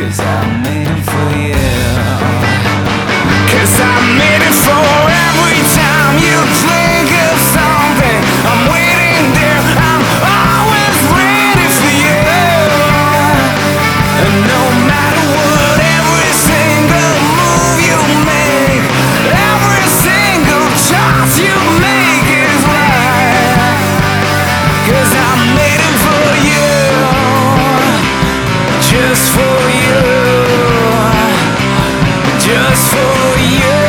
Cause I'm made for you. 'Cause I'm made for every time you think of something. I'm waiting there, I'm always ready for you And no matter what, every single move you make Every single choice you make is made for you Just for just for you.